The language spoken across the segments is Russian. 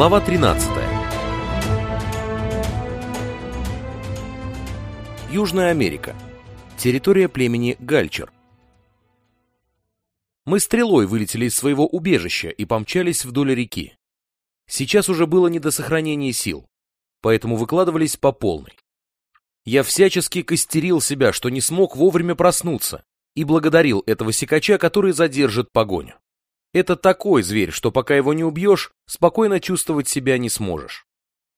Глава 13. Южная Америка. Территория племени Гальчер. Мы стрелой вылетели из своего убежища и помчались вдоль реки. Сейчас уже было не до сохранения сил, поэтому выкладывались по полной. Я всячески костерил себя, что не смог вовремя проснуться, и благодарил этого сикача, который задержит погоню. Это такой зверь, что пока его не убьешь, спокойно чувствовать себя не сможешь.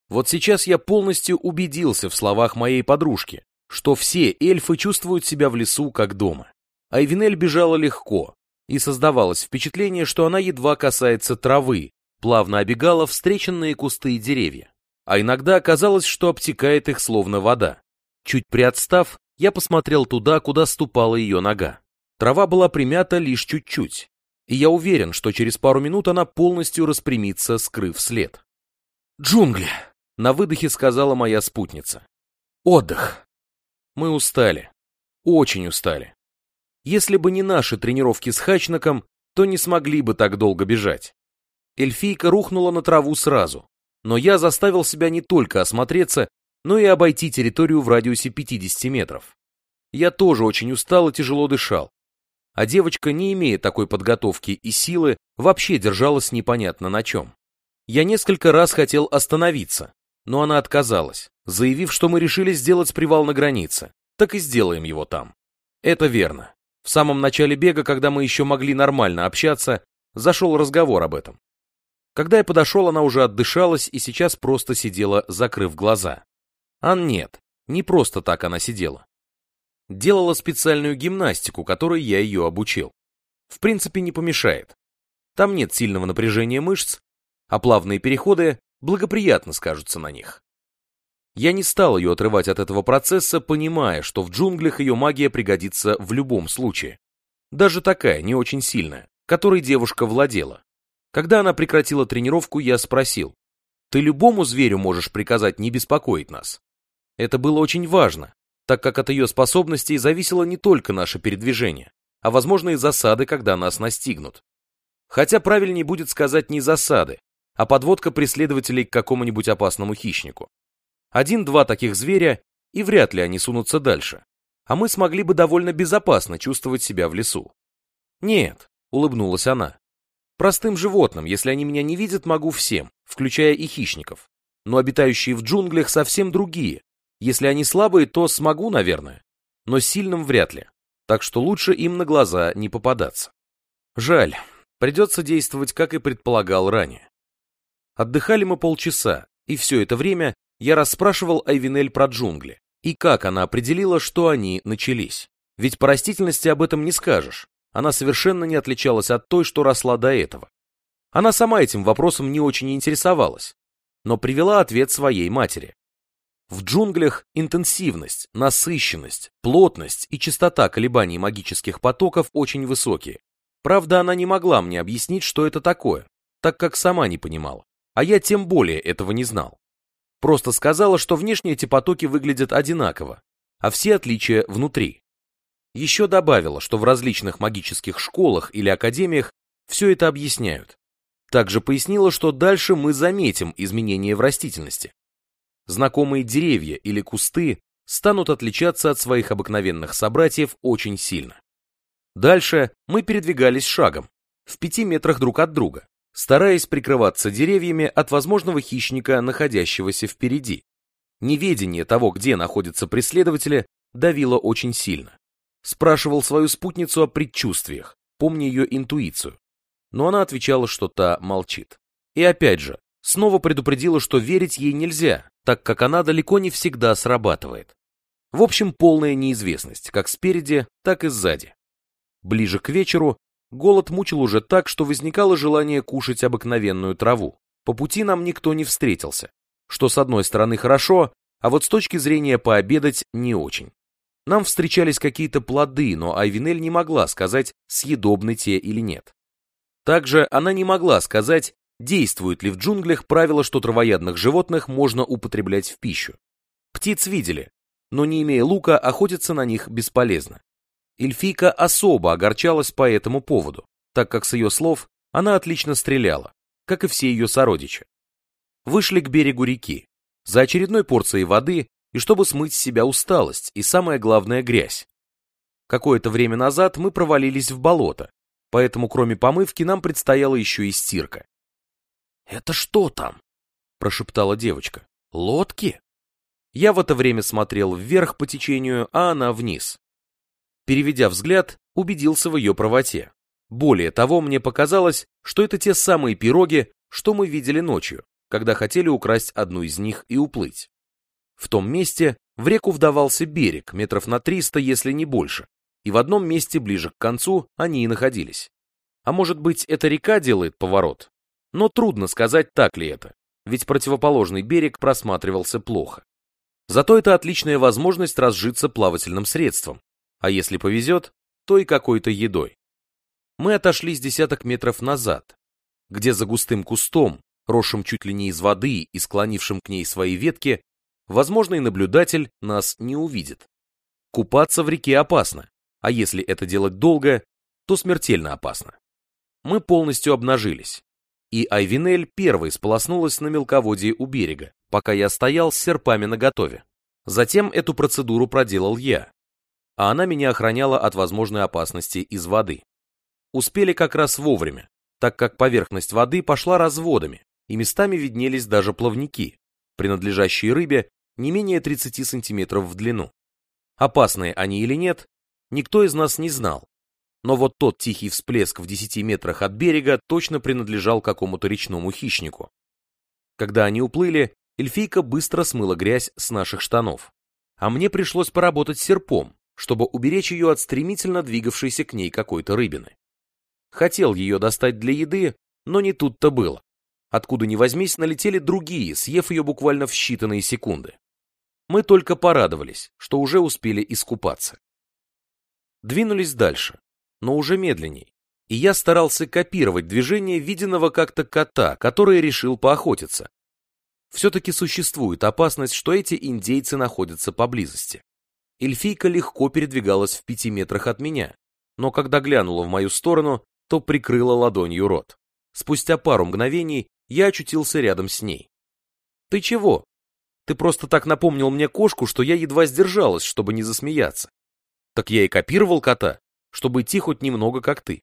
Вот сейчас я полностью убедился в словах моей подружки, что все эльфы чувствуют себя в лесу как дома. Айвинель бежала легко, и создавалось впечатление, что она едва касается травы, плавно обегала встреченные кусты и деревья. А иногда оказалось, что обтекает их словно вода. Чуть приотстав, я посмотрел туда, куда ступала ее нога. Трава была примята лишь чуть-чуть, и я уверен, что через пару минут она полностью распрямится, скрыв след. «Джунгли!» — на выдохе сказала моя спутница. «Отдых!» Мы устали. Очень устали. Если бы не наши тренировки с Хачнаком, то не смогли бы так долго бежать. Эльфийка рухнула на траву сразу, но я заставил себя не только осмотреться, но и обойти территорию в радиусе 50 метров. Я тоже очень устал и тяжело дышал, а девочка, не имея такой подготовки и силы, вообще держалась непонятно на чем. Я несколько раз хотел остановиться, но она отказалась, заявив, что мы решили сделать привал на границе, так и сделаем его там. Это верно. В самом начале бега, когда мы еще могли нормально общаться, зашел разговор об этом. Когда я подошел, она уже отдышалась и сейчас просто сидела, закрыв глаза. А нет, не просто так она сидела делала специальную гимнастику, которой я ее обучил. В принципе, не помешает. Там нет сильного напряжения мышц, а плавные переходы благоприятно скажутся на них. Я не стал ее отрывать от этого процесса, понимая, что в джунглях ее магия пригодится в любом случае. Даже такая, не очень сильная, которой девушка владела. Когда она прекратила тренировку, я спросил, «Ты любому зверю можешь приказать не беспокоить нас?» Это было очень важно, так как от ее способностей зависело не только наше передвижение, а возможные засады, когда нас настигнут. Хотя правильнее будет сказать не засады, а подводка преследователей к какому-нибудь опасному хищнику. Один-два таких зверя, и вряд ли они сунутся дальше, а мы смогли бы довольно безопасно чувствовать себя в лесу. Нет, улыбнулась она. Простым животным, если они меня не видят, могу всем, включая и хищников. Но обитающие в джунглях совсем другие, если они слабые, то смогу, наверное, но сильным вряд ли, так что лучше им на глаза не попадаться. Жаль, придется действовать, как и предполагал ранее. Отдыхали мы полчаса, и все это время я расспрашивал Айвинель про джунгли, и как она определила, что они начались. Ведь по растительности об этом не скажешь, она совершенно не отличалась от той, что росла до этого. Она сама этим вопросом не очень интересовалась, но привела ответ своей матери. В джунглях интенсивность, насыщенность, плотность и частота колебаний магических потоков очень высокие. Правда, она не могла мне объяснить, что это такое, так как сама не понимала, а я тем более этого не знал. Просто сказала, что внешне эти потоки выглядят одинаково, а все отличия внутри. Еще добавила, что в различных магических школах или академиях все это объясняют. Также пояснила, что дальше мы заметим изменения в растительности, знакомые деревья или кусты станут отличаться от своих обыкновенных собратьев очень сильно. Дальше мы передвигались шагом, в пяти метрах друг от друга, стараясь прикрываться деревьями от возможного хищника, находящегося впереди. Неведение того, где находятся преследователи, давило очень сильно. Спрашивал свою спутницу о предчувствиях, помня ее интуицию. Но она отвечала, что та молчит. И опять же, снова предупредила, что верить ей нельзя, так как она далеко не всегда срабатывает. В общем, полная неизвестность, как спереди, так и сзади. Ближе к вечеру голод мучил уже так, что возникало желание кушать обыкновенную траву. По пути нам никто не встретился, что с одной стороны хорошо, а вот с точки зрения пообедать не очень. Нам встречались какие-то плоды, но Айвинель не могла сказать, съедобны те или нет. Также она не могла сказать, действует ли в джунглях правило, что травоядных животных можно употреблять в пищу. Птиц видели, но не имея лука, охотиться на них бесполезно. Эльфийка особо огорчалась по этому поводу, так как с ее слов она отлично стреляла, как и все ее сородичи. Вышли к берегу реки, за очередной порцией воды и чтобы смыть с себя усталость и, самое главное, грязь. Какое-то время назад мы провалились в болото, поэтому кроме помывки нам предстояла еще и стирка. «Это что там?» – прошептала девочка. «Лодки?» Я в это время смотрел вверх по течению, а она вниз. Переведя взгляд, убедился в ее правоте. Более того, мне показалось, что это те самые пироги, что мы видели ночью, когда хотели украсть одну из них и уплыть. В том месте в реку вдавался берег, метров на 300, если не больше, и в одном месте ближе к концу они и находились. А может быть, эта река делает поворот? Но трудно сказать, так ли это, ведь противоположный берег просматривался плохо. Зато это отличная возможность разжиться плавательным средством, а если повезет, то и какой-то едой. Мы отошли с десяток метров назад, где за густым кустом, росшим чуть ли не из воды и склонившим к ней свои ветки, возможный наблюдатель нас не увидит. Купаться в реке опасно, а если это делать долго, то смертельно опасно. Мы полностью обнажились, и Айвинель первой сполоснулась на мелководье у берега, пока я стоял с серпами наготове. Затем эту процедуру проделал я, а она меня охраняла от возможной опасности из воды. Успели как раз вовремя, так как поверхность воды пошла разводами, и местами виднелись даже плавники, принадлежащие рыбе не менее 30 сантиметров в длину. Опасные они или нет, никто из нас не знал. Но вот тот тихий всплеск в 10 метрах от берега точно принадлежал какому-то речному хищнику. Когда они уплыли, эльфийка быстро смыла грязь с наших штанов. А мне пришлось поработать серпом, чтобы уберечь ее от стремительно двигавшейся к ней какой-то рыбины. Хотел ее достать для еды, но не тут-то было. Откуда ни возьмись, налетели другие, съев ее буквально в считанные секунды. Мы только порадовались, что уже успели искупаться. Двинулись дальше, но уже медленней, и я старался копировать движение виденного как-то кота, который решил поохотиться. Все-таки существует опасность, что эти индейцы находятся поблизости. Эльфийка легко передвигалась в пяти метрах от меня, но когда глянула в мою сторону, то прикрыла ладонью рот. Спустя пару мгновений я очутился рядом с ней. «Ты чего?» Ты просто так напомнил мне кошку, что я едва сдержалась, чтобы не засмеяться. Так я и копировал кота, чтобы идти хоть немного как ты.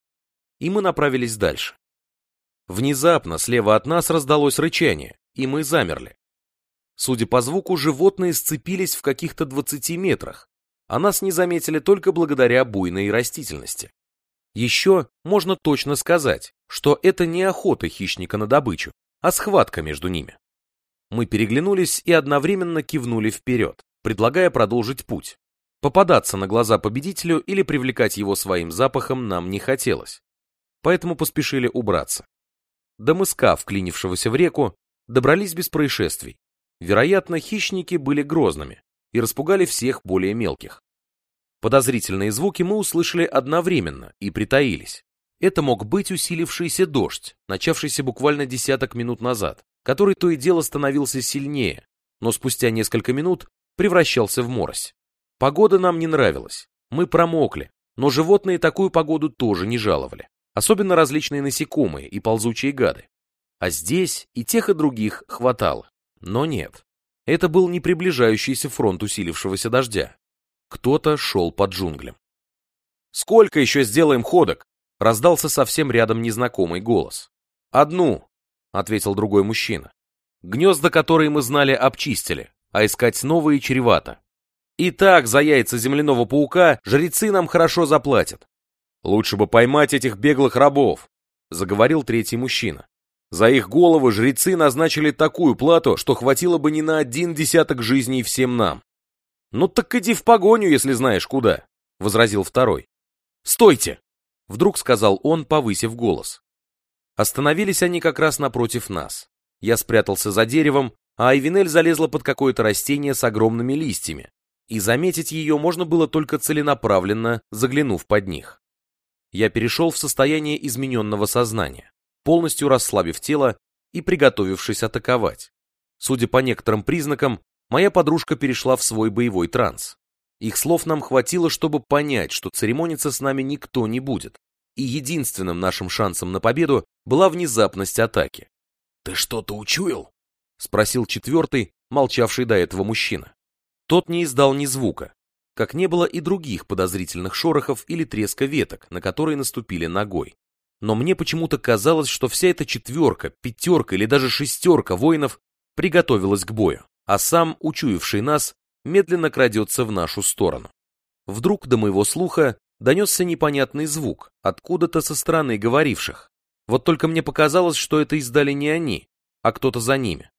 И мы направились дальше. Внезапно слева от нас раздалось рычание, и мы замерли. Судя по звуку, животные сцепились в каких-то 20 метрах, а нас не заметили только благодаря буйной растительности. Еще можно точно сказать, что это не охота хищника на добычу, а схватка между ними. Мы переглянулись и одновременно кивнули вперед, предлагая продолжить путь. Попадаться на глаза победителю или привлекать его своим запахом нам не хотелось. Поэтому поспешили убраться. До мыска, вклинившегося в реку, добрались без происшествий. Вероятно, хищники были грозными и распугали всех более мелких. Подозрительные звуки мы услышали одновременно и притаились. Это мог быть усилившийся дождь, начавшийся буквально десяток минут назад, который то и дело становился сильнее, но спустя несколько минут превращался в морось. Погода нам не нравилась, мы промокли, но животные такую погоду тоже не жаловали, особенно различные насекомые и ползучие гады. А здесь и тех, и других хватало. Но нет, это был не приближающийся фронт усилившегося дождя. Кто-то шел под джунглям. «Сколько еще сделаем ходок?» Раздался совсем рядом незнакомый голос. «Одну», — ответил другой мужчина. «Гнезда, которые мы знали, обчистили, а искать новые чревато. И так за яйца земляного паука жрецы нам хорошо заплатят. Лучше бы поймать этих беглых рабов», — заговорил третий мужчина. «За их головы жрецы назначили такую плату, что хватило бы не на один десяток жизней всем нам». «Ну так иди в погоню, если знаешь куда», — возразил второй. «Стойте!» Вдруг сказал он, повысив голос. Остановились они как раз напротив нас. Я спрятался за деревом, а Айвинель залезла под какое-то растение с огромными листьями, и заметить ее можно было только целенаправленно, заглянув под них. Я перешел в состояние измененного сознания, полностью расслабив тело и приготовившись атаковать. Судя по некоторым признакам, моя подружка перешла в свой боевой транс. Их слов нам хватило, чтобы понять, что церемониться с нами никто не будет, и единственным нашим шансом на победу была внезапность атаки. «Ты что-то учуял?» Спросил четвертый, молчавший до этого мужчина. Тот не издал ни звука, как не было и других подозрительных шорохов или треска веток, на которые наступили ногой. Но мне почему-то казалось, что вся эта четверка, пятерка или даже шестерка воинов приготовилась к бою, а сам, учуявший нас, медленно крадется в нашу сторону. Вдруг до моего слуха донесся непонятный звук, откуда-то со стороны говоривших. Вот только мне показалось, что это издали не они, а кто-то за ними.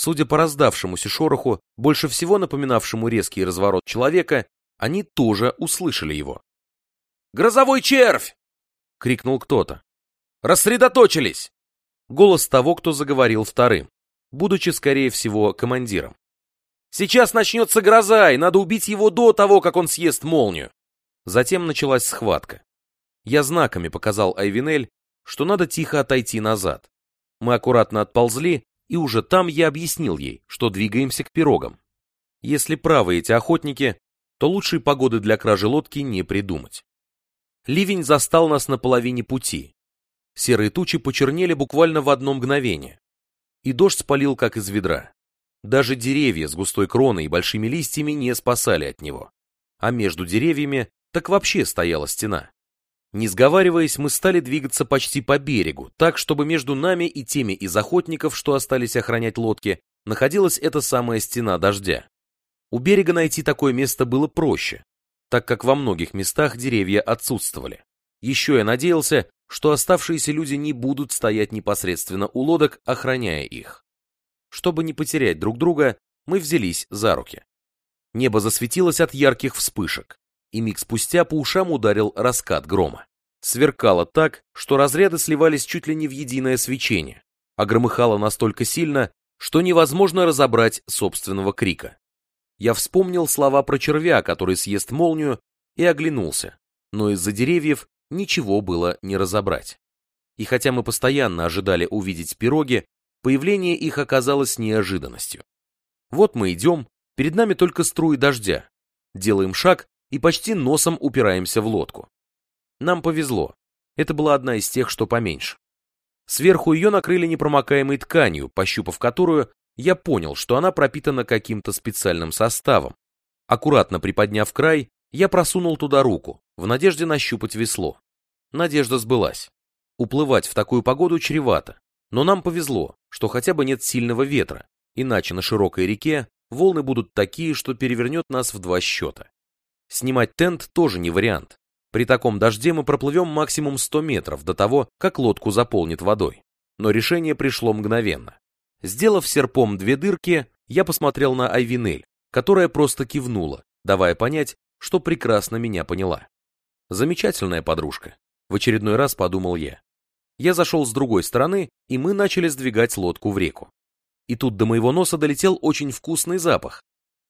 Судя по раздавшемуся шороху, больше всего напоминавшему резкий разворот человека, они тоже услышали его. «Грозовой червь!» — крикнул кто-то. «Рассредоточились!» Голос того, кто заговорил вторым, будучи, скорее всего, командиром. «Сейчас начнется гроза, и надо убить его до того, как он съест молнию!» Затем началась схватка. Я знаками показал Айвинель, что надо тихо отойти назад. Мы аккуратно отползли, и уже там я объяснил ей, что двигаемся к пирогам. Если правы эти охотники, то лучшей погоды для кражи лодки не придумать. Ливень застал нас на половине пути. Серые тучи почернели буквально в одно мгновение. И дождь спалил, как из ведра. Даже деревья с густой кроной и большими листьями не спасали от него. А между деревьями так вообще стояла стена. Не сговариваясь, мы стали двигаться почти по берегу, так, чтобы между нами и теми из охотников, что остались охранять лодки, находилась эта самая стена дождя. У берега найти такое место было проще, так как во многих местах деревья отсутствовали. Еще я надеялся, что оставшиеся люди не будут стоять непосредственно у лодок, охраняя их. Чтобы не потерять друг друга, мы взялись за руки. Небо засветилось от ярких вспышек и миг спустя по ушам ударил раскат грома. Сверкало так, что разряды сливались чуть ли не в единое свечение, а громыхало настолько сильно, что невозможно разобрать собственного крика. Я вспомнил слова про червя, который съест молнию, и оглянулся, но из-за деревьев ничего было не разобрать. И хотя мы постоянно ожидали увидеть пироги, появление их оказалось неожиданностью. Вот мы идем, перед нами только струи дождя. Делаем шаг, и почти носом упираемся в лодку. Нам повезло. Это была одна из тех, что поменьше. Сверху ее накрыли непромокаемой тканью, пощупав которую, я понял, что она пропитана каким-то специальным составом. Аккуратно приподняв край, я просунул туда руку, в надежде нащупать весло. Надежда сбылась. Уплывать в такую погоду чревато, но нам повезло, что хотя бы нет сильного ветра, иначе на широкой реке волны будут такие, что перевернет нас в два счета. Снимать тент тоже не вариант. При таком дожде мы проплывем максимум 100 метров до того, как лодку заполнит водой. Но решение пришло мгновенно. Сделав серпом две дырки, я посмотрел на Айвинель, которая просто кивнула, давая понять, что прекрасно меня поняла. Замечательная подружка. В очередной раз подумал я. Я зашел с другой стороны, и мы начали сдвигать лодку в реку. И тут до моего носа долетел очень вкусный запах.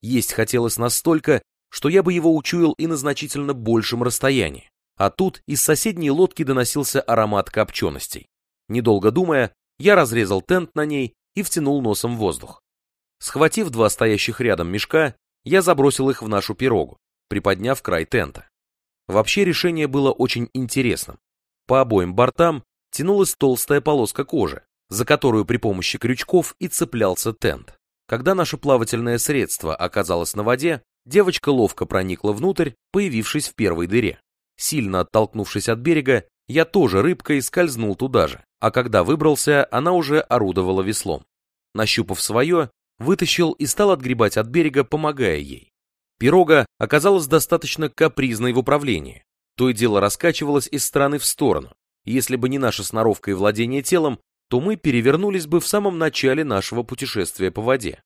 Есть хотелось настолько, что я бы его учуял и на значительно большем расстоянии. А тут из соседней лодки доносился аромат копченостей. Недолго думая, я разрезал тент на ней и втянул носом воздух. Схватив два стоящих рядом мешка, я забросил их в нашу пирогу, приподняв край тента. Вообще решение было очень интересным. По обоим бортам тянулась толстая полоска кожи, за которую при помощи крючков и цеплялся тент. Когда наше плавательное средство оказалось на воде, Девочка ловко проникла внутрь, появившись в первой дыре. Сильно оттолкнувшись от берега, я тоже рыбкой скользнул туда же, а когда выбрался, она уже орудовала веслом. Нащупав свое, вытащил и стал отгребать от берега, помогая ей. Пирога оказалась достаточно капризной в управлении. То и дело раскачивалось из стороны в сторону. Если бы не наша сноровка и владение телом, то мы перевернулись бы в самом начале нашего путешествия по воде.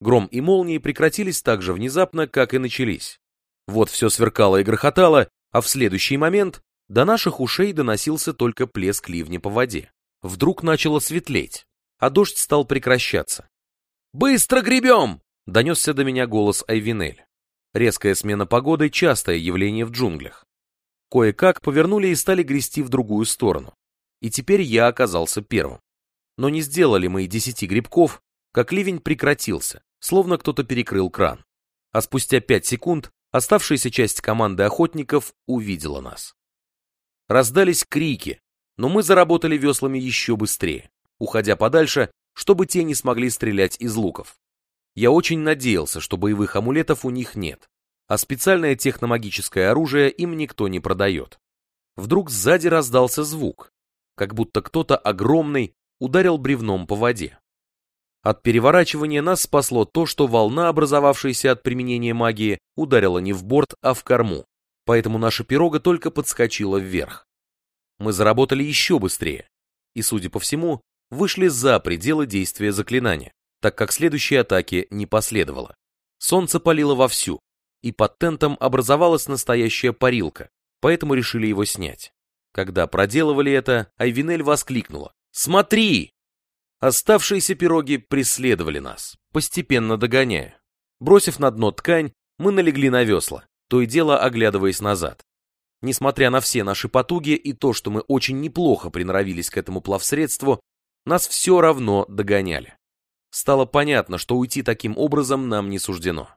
Гром и молнии прекратились так же внезапно, как и начались. Вот все сверкало и грохотало, а в следующий момент до наших ушей доносился только плеск ливня по воде. Вдруг начало светлеть, а дождь стал прекращаться. «Быстро гребем!» — донесся до меня голос Айвинель. Резкая смена погоды — частое явление в джунглях. Кое-как повернули и стали грести в другую сторону. И теперь я оказался первым. Но не сделали мы и десяти грибков, как ливень прекратился, словно кто-то перекрыл кран. А спустя пять секунд оставшаяся часть команды охотников увидела нас. Раздались крики, но мы заработали веслами еще быстрее, уходя подальше, чтобы те не смогли стрелять из луков. Я очень надеялся, что боевых амулетов у них нет, а специальное техномагическое оружие им никто не продает. Вдруг сзади раздался звук, как будто кто-то огромный ударил бревном по воде. От переворачивания нас спасло то, что волна, образовавшаяся от применения магии, ударила не в борт, а в корму, поэтому наша пирога только подскочила вверх. Мы заработали еще быстрее, и, судя по всему, вышли за пределы действия заклинания, так как следующей атаки не последовало. Солнце палило вовсю, и под тентом образовалась настоящая парилка, поэтому решили его снять. Когда проделывали это, Айвинель воскликнула. «Смотри!» Оставшиеся пироги преследовали нас, постепенно догоняя. Бросив на дно ткань, мы налегли на весла, то и дело оглядываясь назад. Несмотря на все наши потуги и то, что мы очень неплохо приноровились к этому плавсредству, нас все равно догоняли. Стало понятно, что уйти таким образом нам не суждено.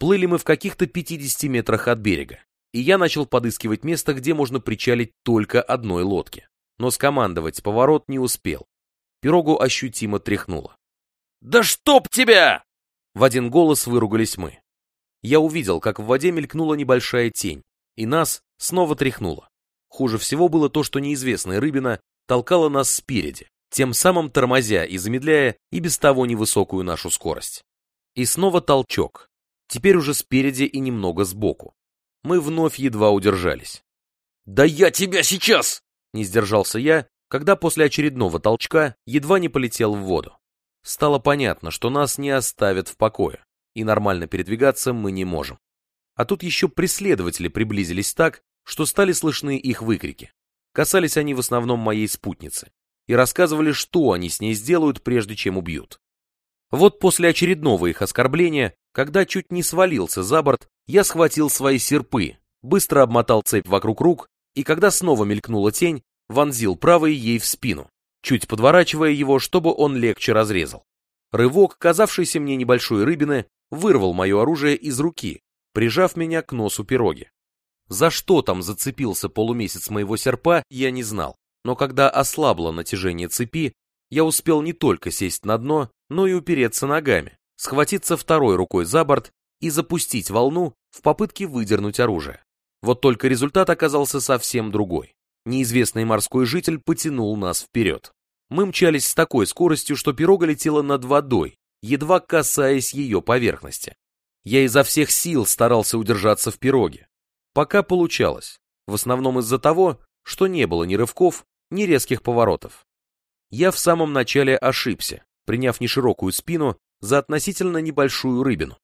Плыли мы в каких-то 50 метрах от берега, и я начал подыскивать место, где можно причалить только одной лодке. Но скомандовать поворот не успел. Пирогу ощутимо тряхнуло. «Да чтоб тебя!» В один голос выругались мы. Я увидел, как в воде мелькнула небольшая тень, и нас снова тряхнуло. Хуже всего было то, что неизвестная рыбина толкала нас спереди, тем самым тормозя и замедляя и без того невысокую нашу скорость. И снова толчок, теперь уже спереди и немного сбоку. Мы вновь едва удержались. «Да я тебя сейчас!» — не сдержался я, когда после очередного толчка едва не полетел в воду. Стало понятно, что нас не оставят в покое, и нормально передвигаться мы не можем. А тут еще преследователи приблизились так, что стали слышны их выкрики. Касались они в основном моей спутницы и рассказывали, что они с ней сделают, прежде чем убьют. Вот после очередного их оскорбления, когда чуть не свалился за борт, я схватил свои серпы, быстро обмотал цепь вокруг рук, и когда снова мелькнула тень, вонзил правый ей в спину, чуть подворачивая его, чтобы он легче разрезал. Рывок, казавшийся мне небольшой рыбины, вырвал мое оружие из руки, прижав меня к носу пироги. За что там зацепился полумесяц моего серпа, я не знал но когда ослабло натяжение цепи, я успел не только сесть на дно, но и упереться ногами, схватиться второй рукой за борт и запустить волну в попытке выдернуть оружие. Вот только результат оказался совсем другой. Неизвестный морской житель потянул нас вперед. Мы мчались с такой скоростью, что пирога летела над водой, едва касаясь ее поверхности. Я изо всех сил старался удержаться в пироге. Пока получалось, в основном из-за того, что не было ни рывков, ни резких поворотов. Я в самом начале ошибся, приняв неширокую спину за относительно небольшую рыбину.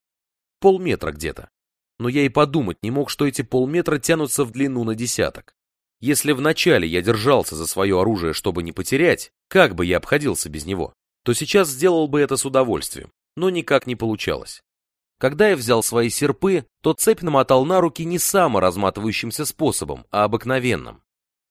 Полметра где-то. Но я и подумать не мог, что эти полметра тянутся в длину на десяток. Если вначале я держался за свое оружие, чтобы не потерять, как бы я обходился без него, то сейчас сделал бы это с удовольствием, но никак не получалось. Когда я взял свои серпы, то цепь намотал на руки не саморазматывающимся способом, а обыкновенным.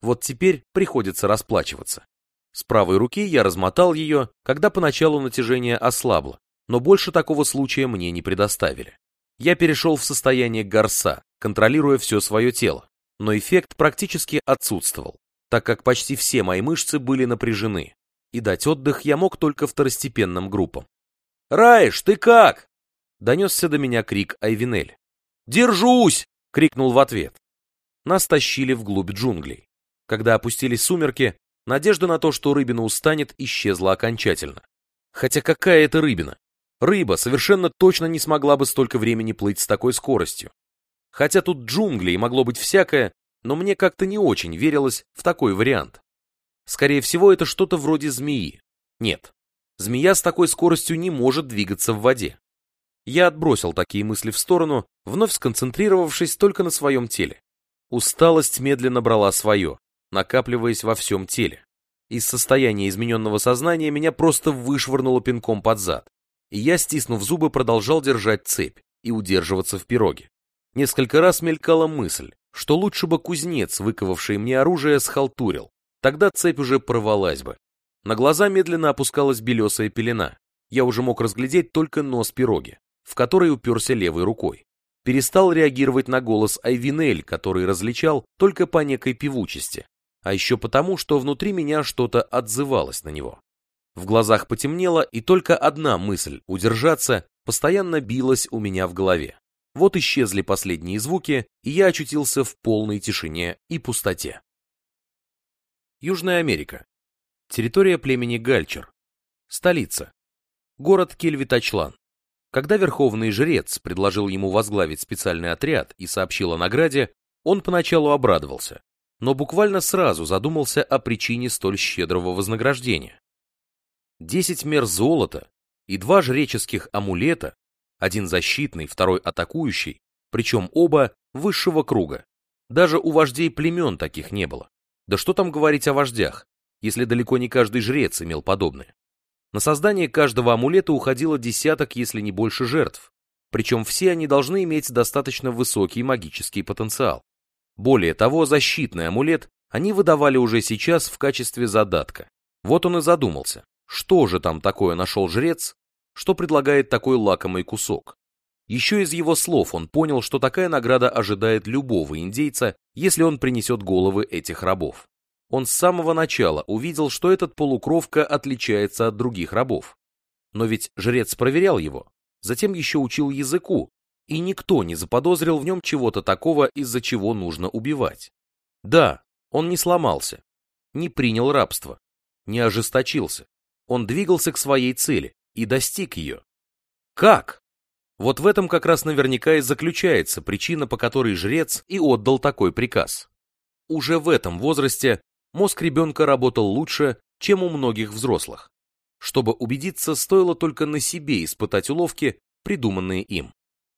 Вот теперь приходится расплачиваться. С правой руки я размотал ее, когда поначалу натяжение ослабло, но больше такого случая мне не предоставили. Я перешел в состояние горса, контролируя все свое тело, но эффект практически отсутствовал, так как почти все мои мышцы были напряжены, и дать отдых я мог только второстепенным группам. «Раиш, ты как?» — донесся до меня крик Айвинель. «Держусь!» — крикнул в ответ. Нас тащили вглубь джунглей. Когда опустились сумерки, надежда на то, что рыбина устанет, исчезла окончательно. Хотя какая это рыбина? Рыба совершенно точно не смогла бы столько времени плыть с такой скоростью. Хотя тут джунгли и могло быть всякое, но мне как-то не очень верилось в такой вариант. Скорее всего, это что-то вроде змеи. Нет, змея с такой скоростью не может двигаться в воде. Я отбросил такие мысли в сторону, вновь сконцентрировавшись только на своем теле. Усталость медленно брала свое, накапливаясь во всем теле. Из состояния измененного сознания меня просто вышвырнуло пинком под зад, и я, стиснув зубы, продолжал держать цепь и удерживаться в пироге. Несколько раз мелькала мысль, что лучше бы кузнец, выковавший мне оружие, схалтурил, тогда цепь уже порвалась бы. На глаза медленно опускалась белесая пелена, я уже мог разглядеть только нос пироги, в который уперся левой рукой. Перестал реагировать на голос Айвинель, который различал только по некой певучести, а еще потому, что внутри меня что-то отзывалось на него. В глазах потемнело, и только одна мысль — удержаться — постоянно билась у меня в голове. Вот исчезли последние звуки, и я очутился в полной тишине и пустоте. Южная Америка. Территория племени Гальчер. Столица. Город Кельвитачлан. Когда верховный жрец предложил ему возглавить специальный отряд и сообщил о награде, он поначалу обрадовался, но буквально сразу задумался о причине столь щедрого вознаграждения. Десять мер золота и два жреческих амулета, один защитный, второй атакующий, причем оба высшего круга. Даже у вождей племен таких не было. Да что там говорить о вождях, если далеко не каждый жрец имел подобное. На создание каждого амулета уходило десяток, если не больше жертв, причем все они должны иметь достаточно высокий магический потенциал. Более того, защитный амулет они выдавали уже сейчас в качестве задатка. Вот он и задумался, что же там такое нашел жрец, что предлагает такой лакомый кусок. Еще из его слов он понял, что такая награда ожидает любого индейца, если он принесет головы этих рабов. Он с самого начала увидел, что этот полукровка отличается от других рабов. Но ведь жрец проверял его, затем еще учил языку, и никто не заподозрил в нем чего-то такого, из-за чего нужно убивать. Да, он не сломался, не принял рабство, не ожесточился. Он двигался к своей цели и достиг ее. Как? Вот в этом как раз наверняка и заключается причина, по которой жрец и отдал такой приказ. Уже в этом возрасте мозг ребенка работал лучше, чем у многих взрослых. Чтобы убедиться, стоило только на себе испытать уловки, придуманные им.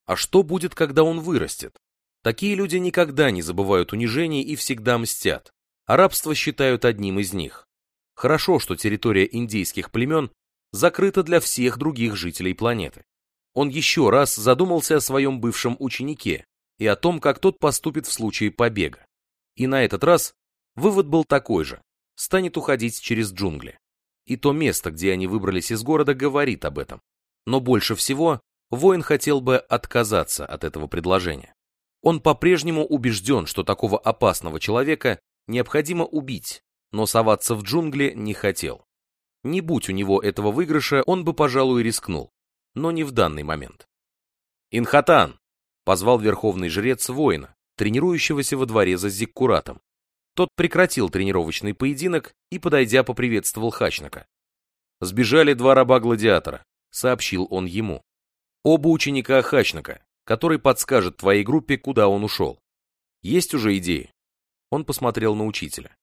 А что будет, когда он вырастет? Такие люди никогда не забывают унижений и всегда мстят, а рабство считают одним из них. Хорошо, что территория индейских племен закрыта для всех других жителей планеты. Он еще раз задумался о своем бывшем ученике и о том, как тот поступит в случае побега. И на этот раз вывод был такой же – станет уходить через джунгли. И то место, где они выбрались из города, говорит об этом. Но больше всего воин хотел бы отказаться от этого предложения. Он по-прежнему убежден, что такого опасного человека необходимо убить, но соваться в джунгли не хотел. Не будь у него этого выигрыша, он бы, пожалуй, рискнул, но не в данный момент. «Инхатан!» — позвал верховный жрец воина, тренирующегося во дворе за Зиккуратом. Тот прекратил тренировочный поединок и, подойдя, поприветствовал Хачнака. «Сбежали два раба-гладиатора», — сообщил он ему. «Оба ученика Хачнака, который подскажет твоей группе, куда он ушел. Есть уже идеи?» Он посмотрел на учителя.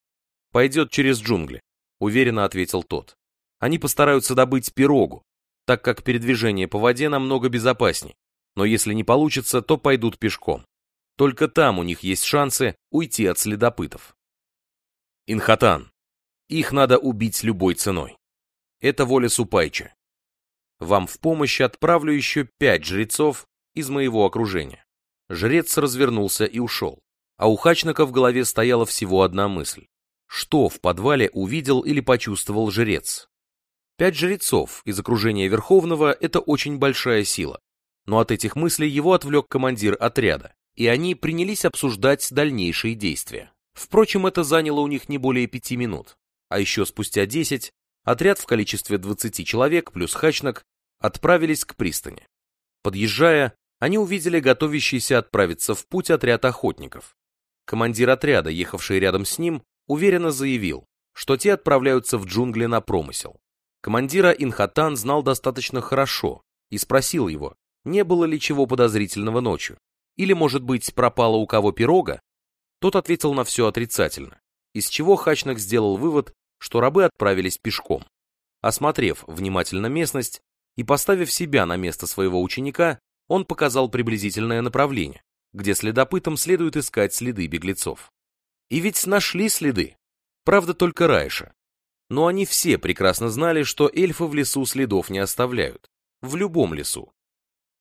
«Пойдет через джунгли», — уверенно ответил тот. «Они постараются добыть пирогу, так как передвижение по воде намного безопасней, но если не получится, то пойдут пешком. Только там у них есть шансы уйти от следопытов. Инхатан. Их надо убить любой ценой. Это воля Супайча. Вам в помощь отправлю еще пять жрецов из моего окружения. Жрец развернулся и ушел, а у Хачнака в голове стояла всего одна мысль. Что в подвале увидел или почувствовал жрец? Пять жрецов из окружения Верховного – это очень большая сила. Но от этих мыслей его отвлек командир отряда, и они принялись обсуждать дальнейшие действия. Впрочем, это заняло у них не более пяти минут. А еще спустя десять отряд в количестве 20 человек плюс хачнак отправились к пристани. Подъезжая, они увидели готовящийся отправиться в путь отряд охотников. Командир отряда, ехавший рядом с ним, уверенно заявил, что те отправляются в джунгли на промысел. Командира Инхатан знал достаточно хорошо и спросил его, не было ли чего подозрительного ночью, или, может быть, пропало у кого пирога? Тот ответил на все отрицательно, из чего Хачнак сделал вывод, что рабы отправились пешком. Осмотрев внимательно местность и поставив себя на место своего ученика, он показал приблизительное направление, где следопытам следует искать следы беглецов. И ведь нашли следы. Правда, только Райша. Но они все прекрасно знали, что эльфы в лесу следов не оставляют. В любом лесу.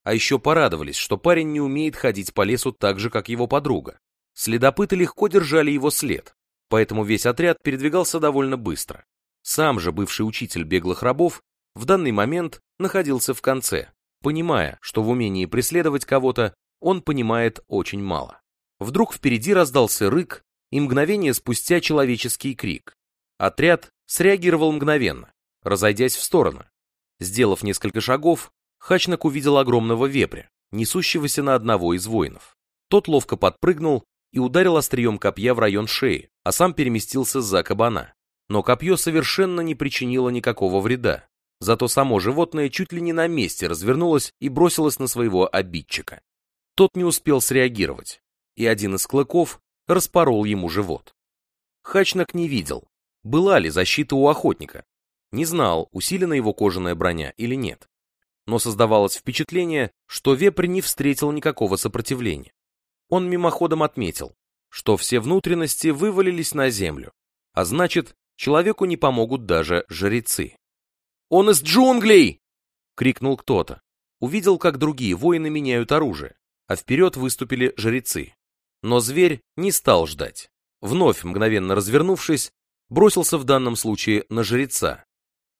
А еще порадовались, что парень не умеет ходить по лесу так же, как его подруга. Следопыты легко держали его след, поэтому весь отряд передвигался довольно быстро. Сам же бывший учитель беглых рабов в данный момент находился в конце, понимая, что в умении преследовать кого-то он понимает очень мало. Вдруг впереди раздался рык, и мгновение спустя человеческий крик. Отряд среагировал мгновенно. разойдясь в стороны. Сделав несколько шагов, Хачнак увидел огромного вепря, несущегося на одного из воинов. Тот ловко подпрыгнул и ударил острием копья в район шеи, а сам переместился за кабана. Но копье совершенно не причинило никакого вреда. Зато само животное чуть ли не на месте развернулось и бросилось на своего обидчика. Тот не успел среагировать, и один из клыков распорол ему живот. Хачнак не видел, была ли защита у охотника. Не знал, усилена его кожаная броня или нет. Но создавалось впечатление, что вепрь не встретил никакого сопротивления. Он мимоходом отметил, что все внутренности вывалились на землю, а значит, человеку не помогут даже жрецы. «Он из джунглей!» — крикнул кто-то. Увидел, как другие воины меняют оружие, а вперед выступили жрецы. Но зверь не стал ждать. Вновь, мгновенно развернувшись, бросился в данном случае на жреца.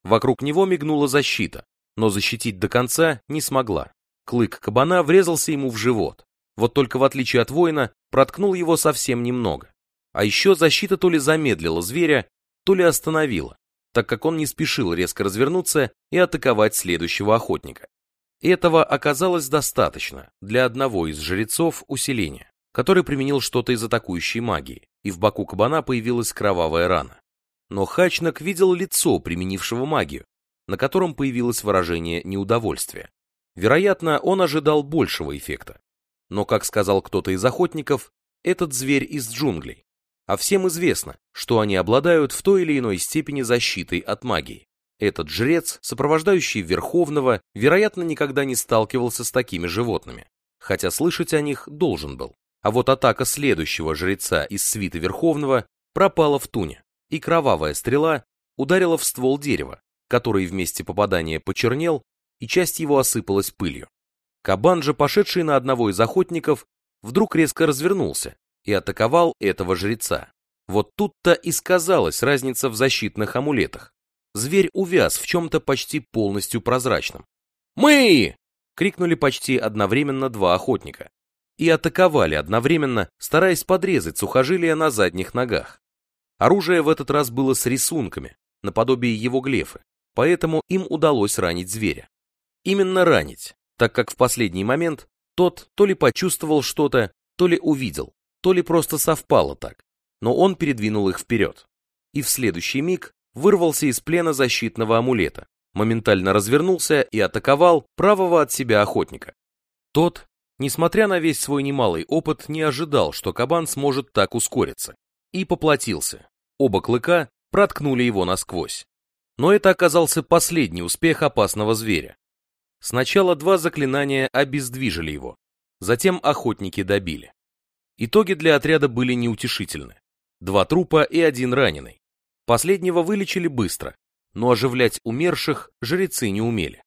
Вокруг него мигнула защита, но защитить до конца не смогла. Клык кабана врезался ему в живот. Вот только в отличие от воина, проткнул его совсем немного. А еще защита то ли замедлила зверя, то ли остановила, так как он не спешил резко развернуться и атаковать следующего охотника. Этого оказалось достаточно для одного из жрецов усиления, который применил что-то из атакующей магии, и в боку кабана появилась кровавая рана. Но Хачнак видел лицо применившего магию, на котором появилось выражение неудовольствия. Вероятно, он ожидал большего эффекта. Но, как сказал кто-то из охотников, этот зверь из джунглей. А всем известно, что они обладают в той или иной степени защитой от магии. Этот жрец, сопровождающий Верховного, вероятно, никогда не сталкивался с такими животными, хотя слышать о них должен был. А вот атака следующего жреца из свиты Верховного пропала в туне, и кровавая стрела ударила в ствол дерева, который вместе попадания почернел, и часть его осыпалась пылью. Кабан же, пошедший на одного из охотников, вдруг резко развернулся и атаковал этого жреца. Вот тут-то и сказалась разница в защитных амулетах. Зверь увяз в чем-то почти полностью прозрачном. «Мы!» — крикнули почти одновременно два охотника. И атаковали одновременно, стараясь подрезать сухожилия на задних ногах. Оружие в этот раз было с рисунками, наподобие его глефы, поэтому им удалось ранить зверя. Именно ранить, так как в последний момент тот то ли почувствовал что-то, то ли увидел, то ли просто совпало так, но он передвинул их вперед. И в следующий миг вырвался из плена защитного амулета, моментально развернулся и атаковал правого от себя охотника. Тот, несмотря на весь свой немалый опыт, не ожидал, что кабан сможет так ускориться, и поплатился. Оба клыка проткнули его насквозь. Но это оказался последний успех опасного зверя. Сначала два заклинания обездвижили его, затем охотники добили. Итоги для отряда были неутешительны. Два трупа и один раненый. Последнего вылечили быстро, но оживлять умерших жрецы не умели.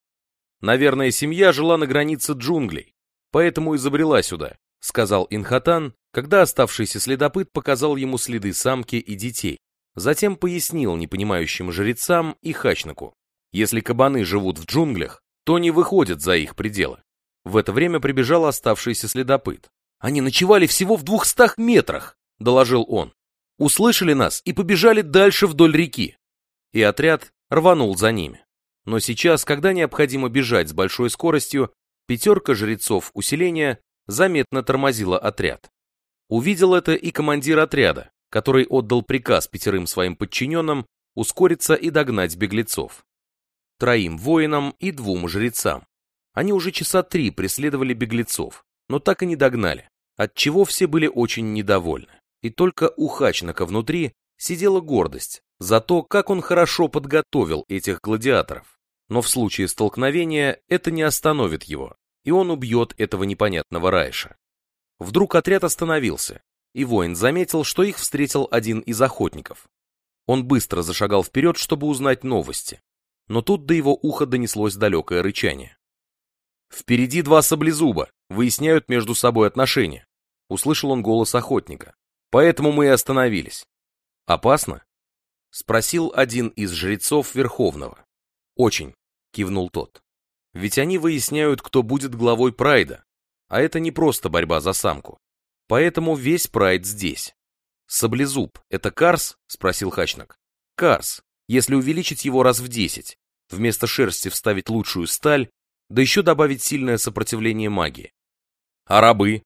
Наверное, семья жила на границе джунглей, поэтому и забрела сюда, сказал Инхатан, когда оставшийся следопыт показал ему следы самки и детей. Затем пояснил непонимающим жрецам и хачнаку. Если кабаны живут в джунглях, то не выходят за их пределы. В это время прибежал оставшийся следопыт. «Они ночевали всего в двухстах метрах», — доложил он. «Услышали нас и побежали дальше вдоль реки». И отряд рванул за ними. Но сейчас, когда необходимо бежать с большой скоростью, пятерка жрецов усиления заметно тормозила отряд. Увидел это и командир отряда, который отдал приказ пятерым своим подчиненным ускориться и догнать беглецов троим воинам и двум жрецам. Они уже часа три преследовали беглецов, но так и не догнали, отчего все были очень недовольны. И только у Хачнака внутри сидела гордость за то, как он хорошо подготовил этих гладиаторов. Но в случае столкновения это не остановит его, и он убьет этого непонятного Райша. Вдруг отряд остановился, и воин заметил, что их встретил один из охотников. Он быстро зашагал вперед, чтобы узнать новости, но тут до его уха донеслось далекое рычание. «Впереди два саблезуба, выясняют между собой отношения», — услышал он голос охотника. «Поэтому мы и остановились». «Опасно?» — спросил один из жрецов Верховного. «Очень», — кивнул тот. «Ведь они выясняют, кто будет главой Прайда, а это не просто борьба за самку. Поэтому весь Прайд здесь». «Саблезуб — это Карс?» — спросил Хачнак. «Карс, Если увеличить его раз в 10, вместо шерсти вставить лучшую сталь, да еще добавить сильное сопротивление магии. А рабы?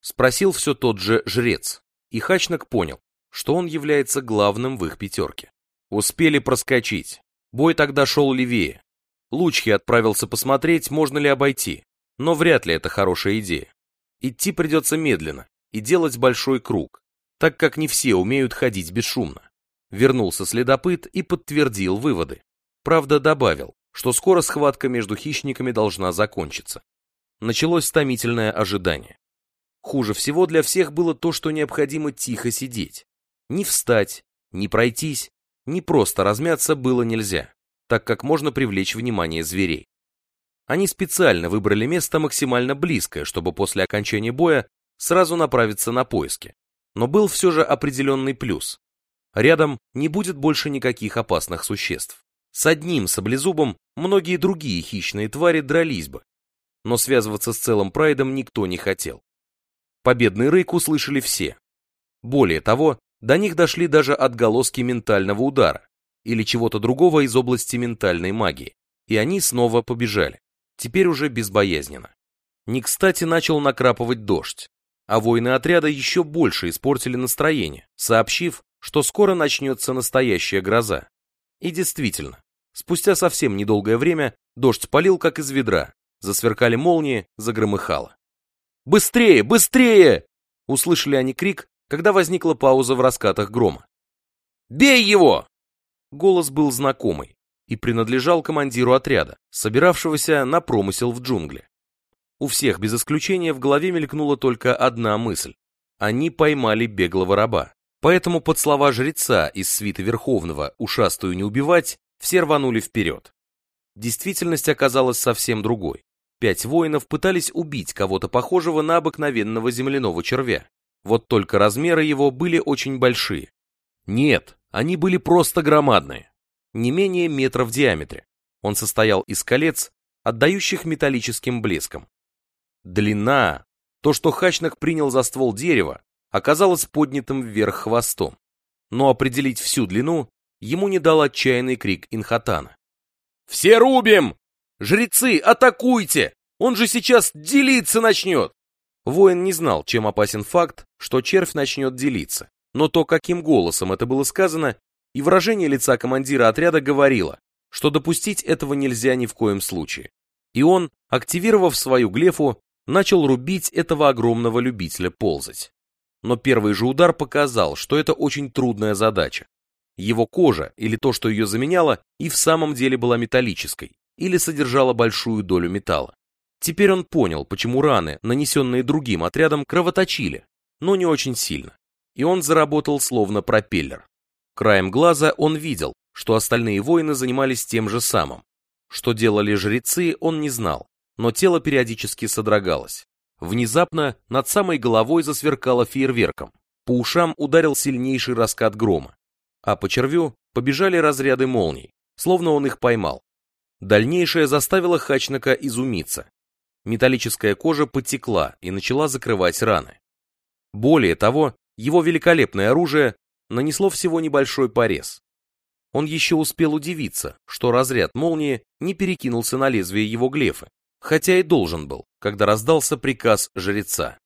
Спросил все тот же жрец, и Хачнак понял, что он является главным в их пятерке. Успели проскочить. Бой тогда шел левее. Лучхи отправился посмотреть, можно ли обойти, но вряд ли это хорошая идея. Идти придется медленно и делать большой круг, так как не все умеют ходить бесшумно. Вернулся следопыт и подтвердил выводы. Правда, добавил, что скоро схватка между хищниками должна закончиться. Началось томительное ожидание. Хуже всего для всех было то, что необходимо тихо сидеть. Ни встать, ни пройтись, ни просто размяться было нельзя, так как можно привлечь внимание зверей. Они специально выбрали место максимально близкое, чтобы после окончания боя сразу направиться на поиски. Но был все же определенный плюс. Рядом не будет больше никаких опасных существ. С одним саблезубом многие другие хищные твари дрались бы. Но связываться с целым прайдом никто не хотел. Победный рык услышали все. Более того, до них дошли даже отголоски ментального удара или чего-то другого из области ментальной магии, и они снова побежали теперь уже безбоязненно. Не кстати начал накрапывать дождь, а воины отряда еще больше испортили настроение, сообщив, что скоро начнется настоящая гроза. И действительно, спустя совсем недолгое время дождь полил как из ведра, засверкали молнии, загромыхало. «Быстрее! Быстрее!» Услышали они крик, когда возникла пауза в раскатах грома. «Бей его!» Голос был знакомый, и принадлежал командиру отряда, собиравшегося на промысел в джунгли. У всех без исключения в голове мелькнула только одна мысль. Они поймали беглого раба. Поэтому под слова жреца из свиты Верховного «ушастую не убивать» все рванули вперед. Действительность оказалась совсем другой. Пять воинов пытались убить кого-то похожего на обыкновенного земляного червя. Вот только размеры его были очень большие. Нет, они были просто громадные не менее метра в диаметре. Он состоял из колец, отдающих металлическим блеском. Длина, то, что Хачнак принял за ствол дерева, оказалось поднятым вверх хвостом. Но определить всю длину ему не дал отчаянный крик Инхатана. «Все рубим! Жрецы, атакуйте! Он же сейчас делиться начнет!» Воин не знал, чем опасен факт, что червь начнет делиться, но то, каким голосом это было сказано, и выражение лица командира отряда говорило, что допустить этого нельзя ни в коем случае. И он, активировав свою глефу, начал рубить этого огромного любителя ползать. Но первый же удар показал, что это очень трудная задача. Его кожа, или то, что ее заменяло, и в самом деле была металлической, или содержала большую долю металла. Теперь он понял, почему раны, нанесенные другим отрядом, кровоточили, но не очень сильно. И он заработал словно пропеллер. Краем глаза он видел, что остальные воины занимались тем же самым. Что делали жрецы, он не знал, но тело периодически содрогалось. Внезапно над самой головой засверкало фейерверком. По ушам ударил сильнейший раскат грома, а по червю побежали разряды молний, словно он их поймал. Дальнейшее заставило Хачнака изумиться. Металлическая кожа потекла и начала закрывать раны. Более того, его великолепное оружие нанесло всего небольшой порез. Он еще успел удивиться, что разряд молнии не перекинулся на лезвие его глефы, хотя и должен был, когда раздался приказ жреца.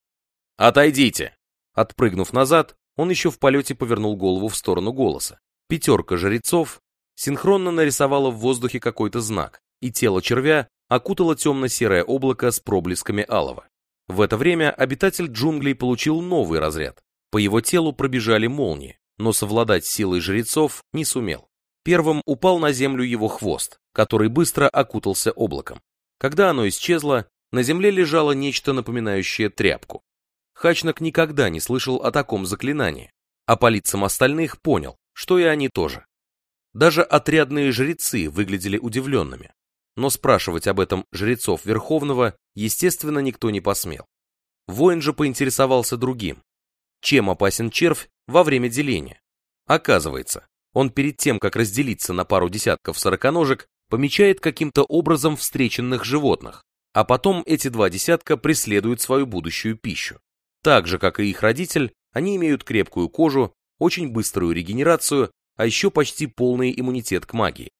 «Отойдите!» Отпрыгнув назад, он еще в полете повернул голову в сторону голоса. Пятерка жрецов синхронно нарисовала в воздухе какой-то знак, и тело червя окутало темно-серое облако с проблесками алого. В это время обитатель джунглей получил новый разряд. По его телу пробежали молнии, но совладать силой жрецов не сумел. Первым упал на землю его хвост, который быстро окутался облаком. Когда оно исчезло, на земле лежало нечто напоминающее тряпку. Хачнак никогда не слышал о таком заклинании, а по лицам остальных понял, что и они тоже. Даже отрядные жрецы выглядели удивленными, но спрашивать об этом жрецов Верховного, естественно, никто не посмел. Воин же поинтересовался другим. Чем опасен червь во время деления. Оказывается, он перед тем, как разделиться на пару десятков сороконожек, помечает каким-то образом встреченных животных, а потом эти два десятка преследуют свою будущую пищу. Так же, как и их родитель, они имеют крепкую кожу, очень быструю регенерацию, а еще почти полный иммунитет к магии.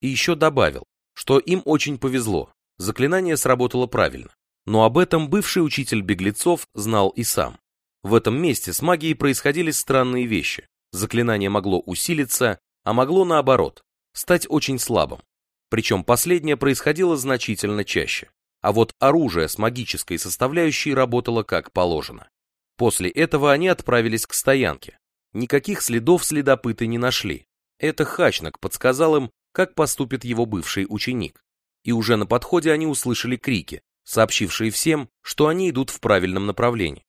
И еще добавил, что им очень повезло, заклинание сработало правильно. Но об этом бывший учитель беглецов знал и сам. В этом месте с магией происходили странные вещи. Заклинание могло усилиться, а могло наоборот, стать очень слабым. Причем последнее происходило значительно чаще. А вот оружие с магической составляющей работало как положено. После этого они отправились к стоянке. Никаких следов следопыты не нашли. Это Хачнак подсказал им, как поступит его бывший ученик. И уже на подходе они услышали крики, сообщившие всем, что они идут в правильном направлении.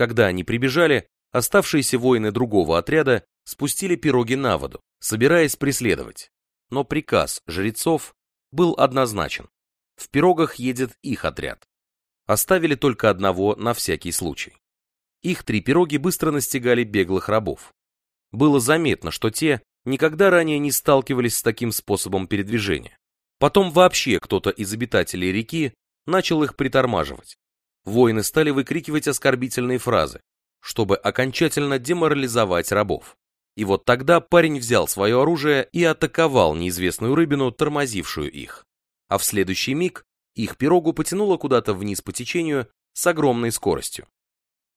Когда они прибежали, оставшиеся воины другого отряда спустили пироги на воду, собираясь преследовать. Но приказ жрецов был однозначен. В пирогах едет их отряд. Оставили только одного на всякий случай. Их три пироги быстро настигали беглых рабов. Было заметно, что те никогда ранее не сталкивались с таким способом передвижения. Потом вообще кто-то из обитателей реки начал их притормаживать. Воины стали выкрикивать оскорбительные фразы, чтобы окончательно деморализовать рабов. И вот тогда парень взял свое оружие и атаковал неизвестную рыбину, тормозившую их. А в следующий миг их пирогу потянуло куда-то вниз по течению с огромной скоростью.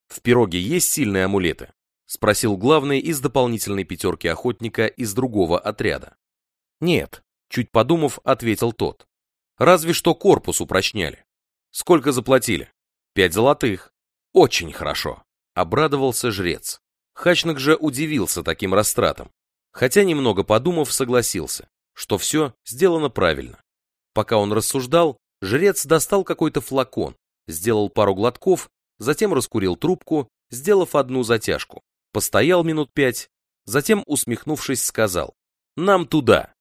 «В пироге есть сильные амулеты?» — спросил главный из дополнительной пятерки охотника из другого отряда. «Нет», — чуть подумав, ответил тот. «Разве что корпус упрочняли. Сколько заплатили?» «Пять золотых». «Очень хорошо», — обрадовался жрец. Хачнак же удивился таким растратам, хотя немного подумав, согласился, что все сделано правильно. Пока он рассуждал, жрец достал какой-то флакон, сделал пару глотков затем раскурил трубку, сделав одну затяжку, постоял минут пять, затем, усмехнувшись, сказал «Нам туда».